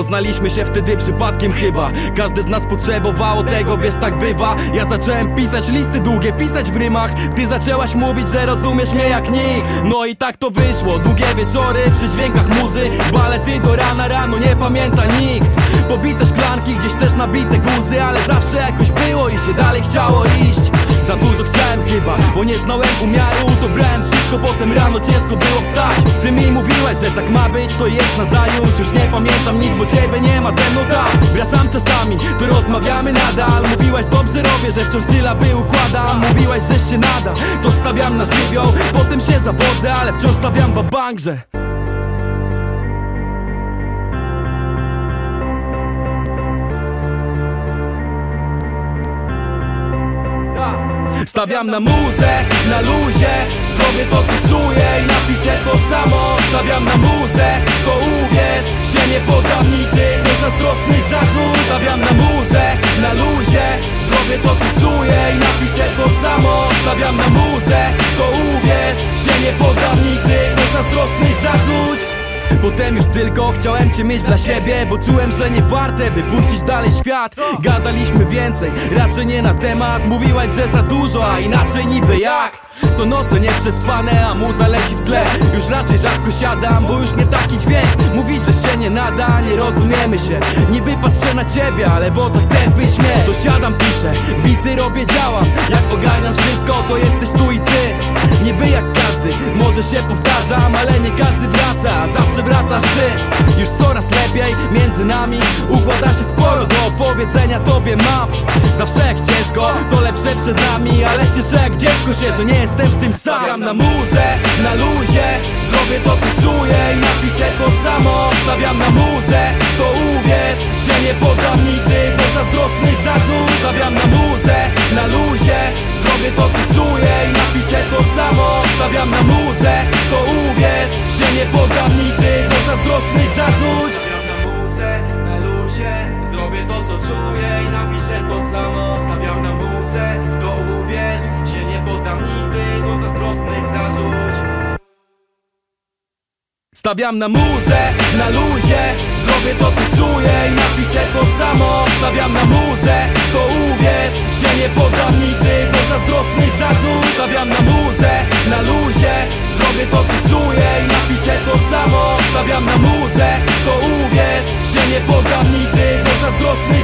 Poznaliśmy się wtedy przypadkiem chyba. Każdy z nas potrzebowało tego, wiesz tak bywa. Ja zacząłem pisać listy długie, pisać w rymach. Ty zaczęłaś mówić, że rozumiesz mnie jak nikt. No i tak to wyszło, długie wieczory przy dźwiękach muzy. Balety do rana, rano nie pamięta nikt. Pobite szklanki, gdzieś też nabite guzy Ale zawsze jakoś było i się dalej chciało iść. Za dużo chciałem chyba, bo nie znałem umiaru. To brałem wszystko, potem rano ciężko było wstać Że tak ma być, to jest na zająć Już nie pamiętam nic, bo ciebie nie ma ze mną tam. Wracam czasami, to rozmawiamy nadal. Mówiłaś dobrze robię, że wciąż sylaby układam. Mówiłaś, że się nada, to stawiam na żywioł. Potem się zawodzę, ale wciąż stawiam babang, że Stawiam na muzę, na luzie. Zrobię to co czuję i napiszę to Stawiam na muzę, to uwierz Się nie poddam nigdy. Do zazdrosnych zarzut Stawiam na muzę, na luzie. Zrobię to co czuję i napiszę to samo. Stawiam na muzę, to uwierz Się nie poddam nigdy. Do zazdrosnych zarzuć Potem już tylko chciałem cię mieć dla siebie Bo czułem, że nie warte, by puścić dalej świat. Gadaliśmy więcej, raczej nie na temat. Mówiłaś, że za dużo, a inaczej niby jak to noce nieprzespane, a muza leci w tle. Już raczej rzadko siadam, bo już nie taki dźwięk. Mówić, że się nie nada, nie rozumiemy się. Niby patrzę na ciebie, ale w oczach tępy śmiech To siadam, piszę, bity robię, działam. Jak ogarniam wszystko, to jesteś tu i ty. Niby jak każdy, może się powtarzam Ale nie każdy wraca, zawsze wracasz ty. Już coraz lepiej, między nami Układa się sporo. Do opowiedzenia tobie mam. Zawsze jak ciężko, to lepsze przed nami Ale cieszę jak dziecko się, że nie jestem w tym sam. Na muzę, na luzie. Zrobię to co czuję i napiszę to samo. Stawiam na muzę, to uwierz Się nie poddam nigdy do zazdrosnych zarzut. Stawiam na muzę, na luzie. Zrobię to co czuję i napiszę to samo. Stawiam na muzę, Stawiam na muzę, na luzie Zrobię to co czuję i napiszę to samo. Stawiam na muzę, to uwierz Się nie poddam nigdy do zazdrosnych zarzut. Stawiam na muzę, na luzie Zrobię to co czuję i napiszę to samo. Stawiam na muzę, to uwierz Się nie poddam nigdy do zazdrosnych